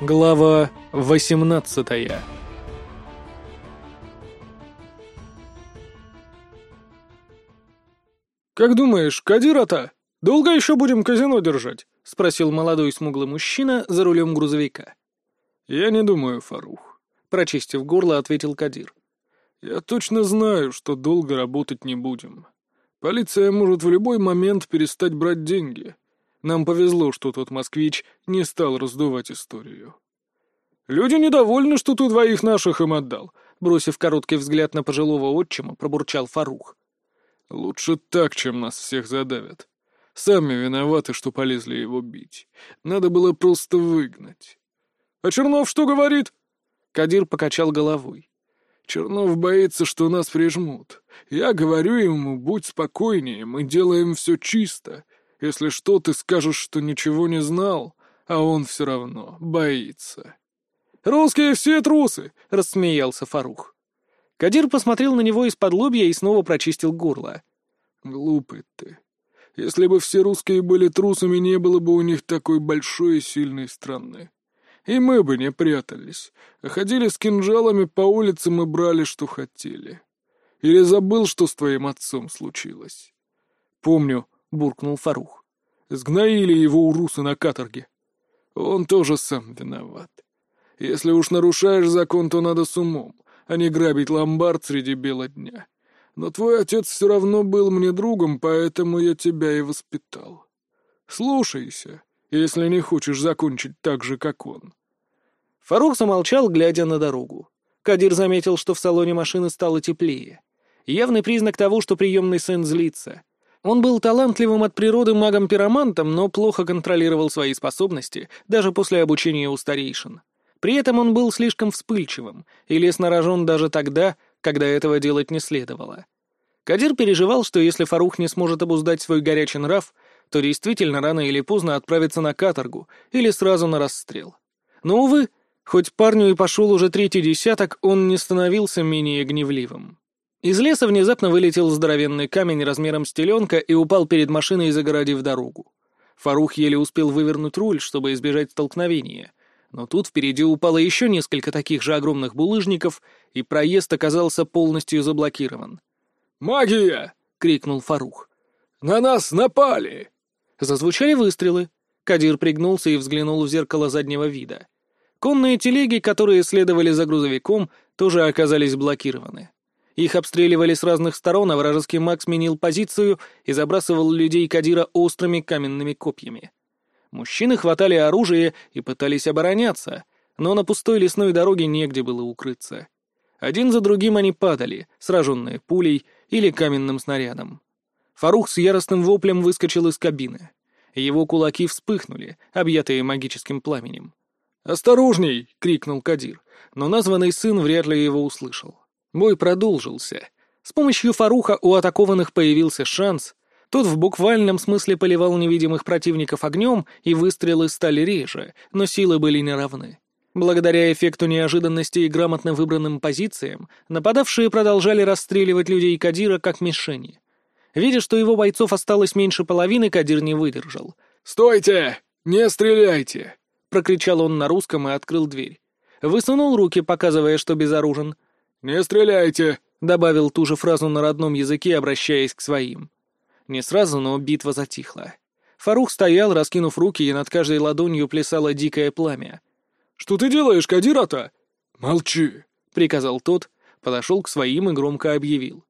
Глава 18 «Как думаешь, Кадира-то? Долго еще будем казино держать?» — спросил молодой смуглый мужчина за рулем грузовика. «Я не думаю, Фарух», — прочистив горло, ответил Кадир. «Я точно знаю, что долго работать не будем. Полиция может в любой момент перестать брать деньги. Нам повезло, что тот москвич не стал раздувать историю. «Люди недовольны, что ты двоих наших им отдал», — бросив короткий взгляд на пожилого отчима, пробурчал Фарух. «Лучше так, чем нас всех задавят. Сами виноваты, что полезли его бить. Надо было просто выгнать». «А Чернов что говорит?» Кадир покачал головой. «Чернов боится, что нас прижмут. Я говорю ему, будь спокойнее, мы делаем все чисто. Если что, ты скажешь, что ничего не знал, а он все равно боится». «Русские все трусы!» — рассмеялся Фарух. Кадир посмотрел на него из-под лобья и снова прочистил горло. «Глупый ты. Если бы все русские были трусами, не было бы у них такой большой и сильной страны. И мы бы не прятались, а ходили с кинжалами по улицам и брали, что хотели. Или забыл, что с твоим отцом случилось?» «Помню», — буркнул Фарух. «Сгноили его у русы на каторге. Он тоже сам виноват. Если уж нарушаешь закон, то надо с умом, а не грабить ломбард среди бела дня. Но твой отец все равно был мне другом, поэтому я тебя и воспитал. Слушайся, если не хочешь закончить так же, как он». Фарух замолчал, глядя на дорогу. Кадир заметил, что в салоне машины стало теплее. Явный признак того, что приемный сын злится. Он был талантливым от природы магом-пиромантом, но плохо контролировал свои способности, даже после обучения у старейшин. При этом он был слишком вспыльчивым и лез на рожон даже тогда, когда этого делать не следовало. Кадир переживал, что если Фарух не сможет обуздать свой горячий нрав, то действительно рано или поздно отправится на каторгу или сразу на расстрел. Но, увы, хоть парню и пошел уже третий десяток, он не становился менее гневливым. Из леса внезапно вылетел здоровенный камень размером с теленка и упал перед машиной, загородив дорогу. Фарух еле успел вывернуть руль, чтобы избежать столкновения, но тут впереди упало еще несколько таких же огромных булыжников, и проезд оказался полностью заблокирован. «Магия!» — крикнул Фарух. «На нас напали!» Зазвучали выстрелы. Кадир пригнулся и взглянул в зеркало заднего вида. Конные телеги, которые следовали за грузовиком, тоже оказались блокированы. Их обстреливали с разных сторон, а вражеский маг сменил позицию и забрасывал людей Кадира острыми каменными копьями. Мужчины хватали оружие и пытались обороняться, но на пустой лесной дороге негде было укрыться. Один за другим они падали, сраженные пулей или каменным снарядом. Фарух с яростным воплем выскочил из кабины. Его кулаки вспыхнули, объятые магическим пламенем. «Осторожней!» — крикнул Кадир, но названный сын вряд ли его услышал. Бой продолжился. С помощью Фаруха у атакованных появился шанс, тот в буквальном смысле поливал невидимых противников огнем, и выстрелы стали реже, но силы были неравны. Благодаря эффекту неожиданности и грамотно выбранным позициям, нападавшие продолжали расстреливать людей Кадира как мишени. Видя, что его бойцов осталось меньше половины, Кадир не выдержал. «Стойте! Не стреляйте!» — прокричал он на русском и открыл дверь. Высунул руки, показывая, что безоружен. «Не стреляйте!» — добавил ту же фразу на родном языке, обращаясь к своим. Не сразу, но битва затихла. Фарух стоял, раскинув руки, и над каждой ладонью плясало дикое пламя. «Что ты делаешь, Кадирата?» «Молчи», — приказал тот, подошел к своим и громко объявил.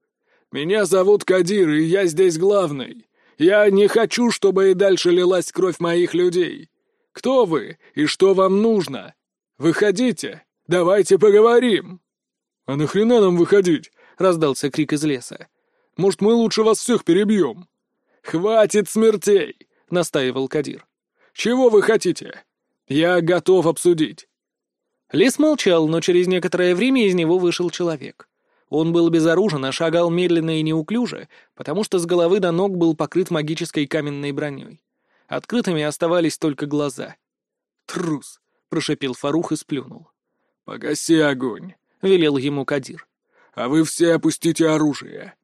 «Меня зовут Кадир, и я здесь главный. Я не хочу, чтобы и дальше лилась кровь моих людей. Кто вы и что вам нужно? Выходите, давайте поговорим». «А нахрена нам выходить?» — раздался крик из леса. Может, мы лучше вас всех перебьем?» «Хватит смертей!» — настаивал Кадир. «Чего вы хотите? Я готов обсудить». Лис молчал, но через некоторое время из него вышел человек. Он был безоружен, а шагал медленно и неуклюже, потому что с головы до ног был покрыт магической каменной броней. Открытыми оставались только глаза. «Трус!» — прошепел Фарух и сплюнул. «Погаси огонь!» — велел ему Кадир. «А вы все опустите оружие.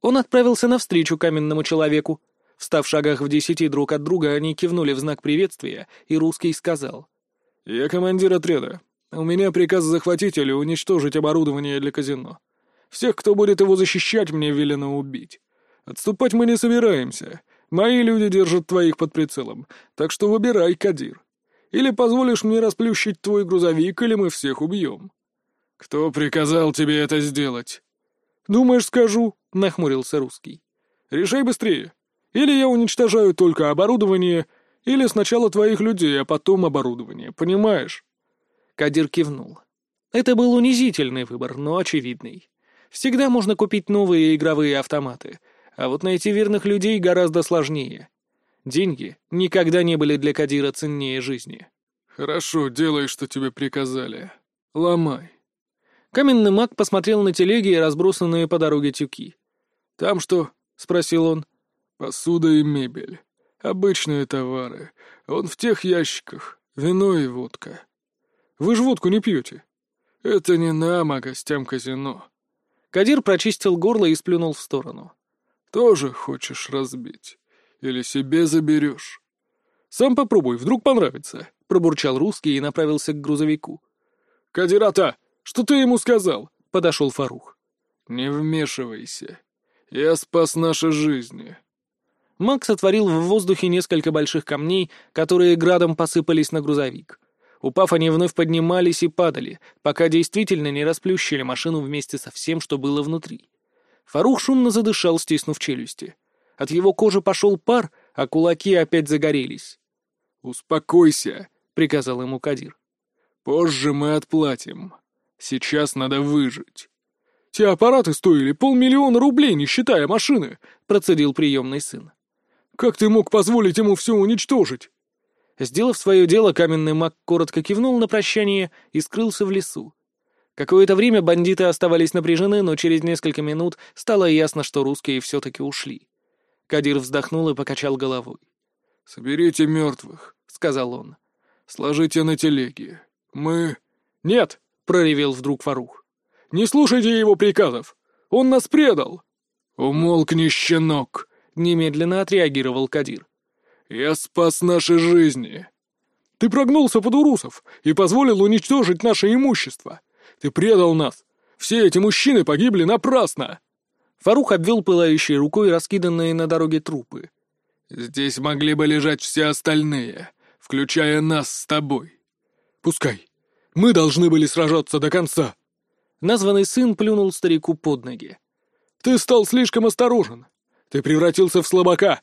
Он отправился навстречу каменному человеку. Встав в шагах в десяти друг от друга, они кивнули в знак приветствия, и русский сказал. «Я командир отряда. У меня приказ захватить или уничтожить оборудование для казино. Всех, кто будет его защищать, мне велено убить. Отступать мы не собираемся. Мои люди держат твоих под прицелом, так что выбирай, Кадир. Или позволишь мне расплющить твой грузовик, или мы всех убьем». «Кто приказал тебе это сделать?» «Думаешь, скажу?» — нахмурился русский. «Решай быстрее. Или я уничтожаю только оборудование, или сначала твоих людей, а потом оборудование, понимаешь?» Кадир кивнул. Это был унизительный выбор, но очевидный. Всегда можно купить новые игровые автоматы, а вот найти верных людей гораздо сложнее. Деньги никогда не были для Кадира ценнее жизни. «Хорошо, делай, что тебе приказали. Ломай». Каменный маг посмотрел на телеги и разбросанные по дороге тюки. «Там что?» — спросил он. «Посуда и мебель. Обычные товары. Он в тех ящиках. Вино и водка. Вы же водку не пьете. Это не нам, а гостям казино». Кадир прочистил горло и сплюнул в сторону. «Тоже хочешь разбить? Или себе заберешь?» «Сам попробуй, вдруг понравится», — пробурчал русский и направился к грузовику. «Кадирата, что ты ему сказал?» — подошел Фарух. «Не вмешивайся. Я спас наши жизни». Макс отворил в воздухе несколько больших камней, которые градом посыпались на грузовик. Упав, они вновь поднимались и падали, пока действительно не расплющили машину вместе со всем, что было внутри. Фарух шумно задышал, стиснув челюсти. От его кожи пошел пар, а кулаки опять загорелись. «Успокойся», — приказал ему Кадир. «Позже мы отплатим. Сейчас надо выжить». «Те аппараты стоили полмиллиона рублей, не считая машины», — процедил приемный сын. «Как ты мог позволить ему все уничтожить?» Сделав свое дело, каменный маг коротко кивнул на прощание и скрылся в лесу. Какое-то время бандиты оставались напряжены, но через несколько минут стало ясно, что русские все-таки ушли. Кадир вздохнул и покачал головой. «Соберите мертвых», — сказал он. «Сложите на телеге. Мы...» «Нет!» — проревел вдруг Фарух. «Не слушайте его приказов! Он нас предал!» «Умолкни, щенок!» — немедленно отреагировал Кадир. «Я спас наши жизни!» «Ты прогнулся под урусов и позволил уничтожить наше имущество! Ты предал нас! Все эти мужчины погибли напрасно!» Фарух обвел пылающей рукой раскиданные на дороге трупы. «Здесь могли бы лежать все остальные, включая нас с тобой. Пускай. Мы должны были сражаться до конца». Названный сын плюнул старику под ноги. «Ты стал слишком осторожен. Ты превратился в слабака.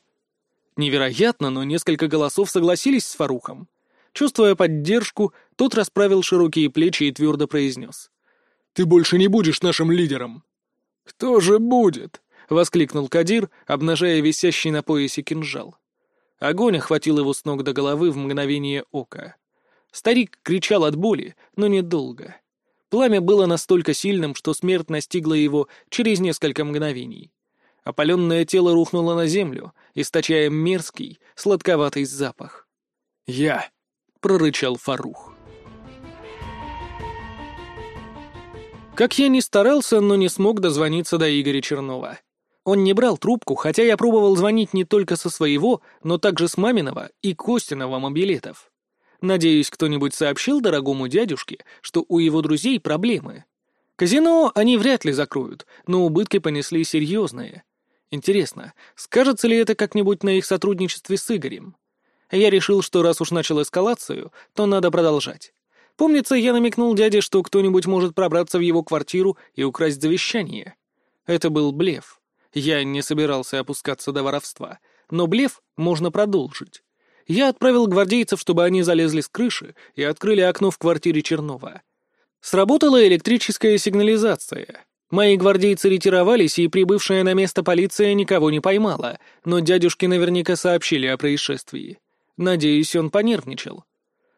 Невероятно, но несколько голосов согласились с Фарухом. Чувствуя поддержку, тот расправил широкие плечи и твердо произнес. «Ты больше не будешь нашим лидером!» «Кто же будет?» — воскликнул Кадир, обнажая висящий на поясе кинжал. Огонь охватил его с ног до головы в мгновение ока. Старик кричал от боли, но недолго. Пламя было настолько сильным, что смерть настигла его через несколько мгновений. Опаленное тело рухнуло на землю, источая мерзкий, сладковатый запах. «Я!» — прорычал Фарух. Как я ни старался, но не смог дозвониться до Игоря Чернова. Он не брал трубку, хотя я пробовал звонить не только со своего, но также с маминого и Костиного мобилетов. Надеюсь, кто-нибудь сообщил дорогому дядюшке, что у его друзей проблемы. Казино они вряд ли закроют, но убытки понесли серьезные. Интересно, скажется ли это как-нибудь на их сотрудничестве с Игорем? Я решил, что раз уж начал эскалацию, то надо продолжать. Помнится, я намекнул дяде, что кто-нибудь может пробраться в его квартиру и украсть завещание. Это был блеф. Я не собирался опускаться до воровства, но блеф можно продолжить. Я отправил гвардейцев, чтобы они залезли с крыши и открыли окно в квартире Чернова. Сработала электрическая сигнализация. Мои гвардейцы ретировались, и прибывшая на место полиция никого не поймала, но дядюшке наверняка сообщили о происшествии. Надеюсь, он понервничал.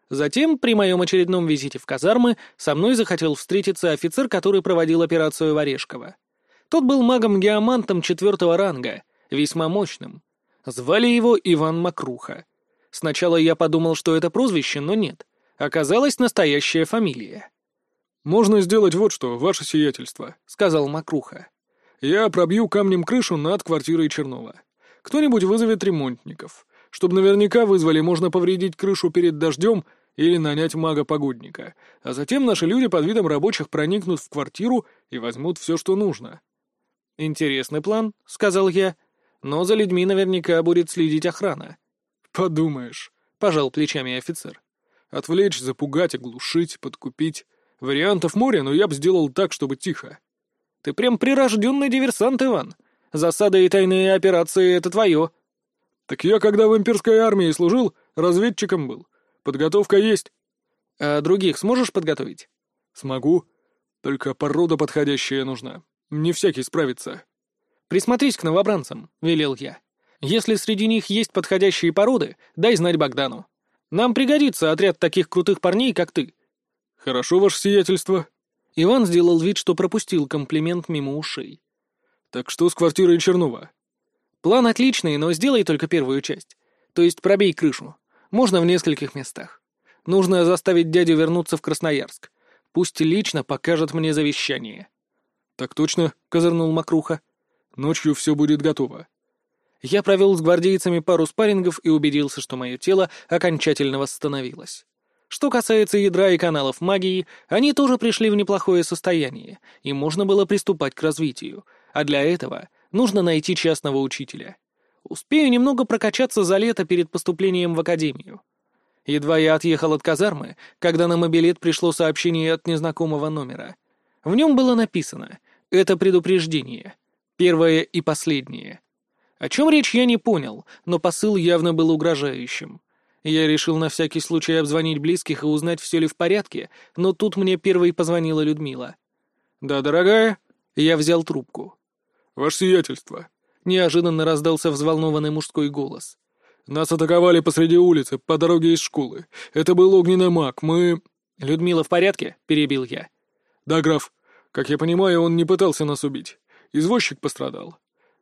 Затем, при моем очередном визите в казармы, со мной захотел встретиться офицер, который проводил операцию Варешкова. Тот был магом-геомантом четвертого ранга, весьма мощным. Звали его Иван Макруха. Сначала я подумал, что это прозвище, но нет. Оказалась настоящая фамилия. «Можно сделать вот что, ваше сиятельство», — сказал Макруха. «Я пробью камнем крышу над квартирой Чернова. Кто-нибудь вызовет ремонтников. Чтобы наверняка вызвали, можно повредить крышу перед дождем или нанять мага-погодника, а затем наши люди под видом рабочих проникнут в квартиру и возьмут все, что нужно. «Интересный план», — сказал я, — «но за людьми наверняка будет следить охрана». «Подумаешь», — пожал плечами офицер. «Отвлечь, запугать, оглушить, подкупить. Вариантов море, но я бы сделал так, чтобы тихо». «Ты прям прирожденный диверсант, Иван. Засады и тайные операции — это твое». «Так я, когда в имперской армии служил, разведчиком был. Подготовка есть». «А других сможешь подготовить?» «Смогу. Только порода подходящая нужна. Не всякий справится». «Присмотрись к новобранцам», — велел я. «Если среди них есть подходящие породы, дай знать Богдану. Нам пригодится отряд таких крутых парней, как ты». «Хорошо, ваше сиятельство». Иван сделал вид, что пропустил комплимент мимо ушей. «Так что с квартирой Чернова?» «План отличный, но сделай только первую часть. То есть пробей крышу. Можно в нескольких местах. Нужно заставить дядю вернуться в Красноярск. Пусть лично покажет мне завещание». «Так точно», — козырнул Макруха. «Ночью все будет готово». Я провел с гвардейцами пару спаррингов и убедился, что мое тело окончательно восстановилось. Что касается ядра и каналов магии, они тоже пришли в неплохое состояние, и можно было приступать к развитию, а для этого нужно найти частного учителя. Успею немного прокачаться за лето перед поступлением в академию. Едва я отъехал от казармы, когда на мобилет пришло сообщение от незнакомого номера. В нем было написано «Это предупреждение. Первое и последнее». О чем речь я не понял, но посыл явно был угрожающим. Я решил на всякий случай обзвонить близких и узнать, все ли в порядке, но тут мне первой позвонила Людмила. «Да, дорогая?» Я взял трубку. «Ваше сиятельство, Неожиданно раздался взволнованный мужской голос. «Нас атаковали посреди улицы, по дороге из школы. Это был огненный маг, мы...» «Людмила в порядке?» — перебил я. «Да, граф. Как я понимаю, он не пытался нас убить. Извозчик пострадал.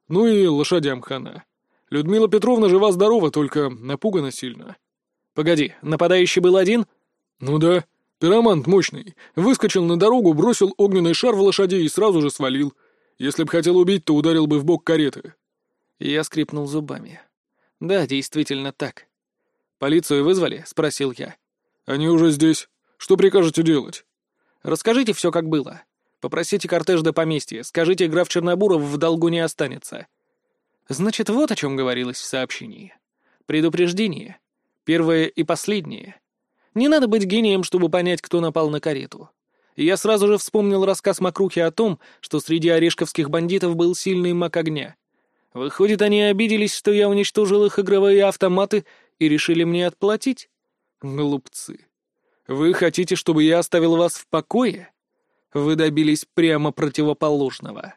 Ну и лошадям хана. Людмила Петровна жива-здорова, только напугана сильно». «Погоди, нападающий был один?» «Ну да. Пиромант мощный. Выскочил на дорогу, бросил огненный шар в лошадей и сразу же свалил. Если б хотел убить, то ударил бы в бок кареты». Я скрипнул зубами. «Да, действительно так». «Полицию вызвали?» — спросил я. «Они уже здесь. Что прикажете делать?» «Расскажите все, как было. Попросите кортеж до поместья. Скажите, граф Чернобуров в долгу не останется». Значит, вот о чем говорилось в сообщении. Предупреждение. Первое и последнее. Не надо быть гением, чтобы понять, кто напал на карету я сразу же вспомнил рассказ Макрухи о том, что среди орешковских бандитов был сильный маг огня. Выходит, они обиделись, что я уничтожил их игровые автоматы и решили мне отплатить? Глупцы. Вы хотите, чтобы я оставил вас в покое? Вы добились прямо противоположного.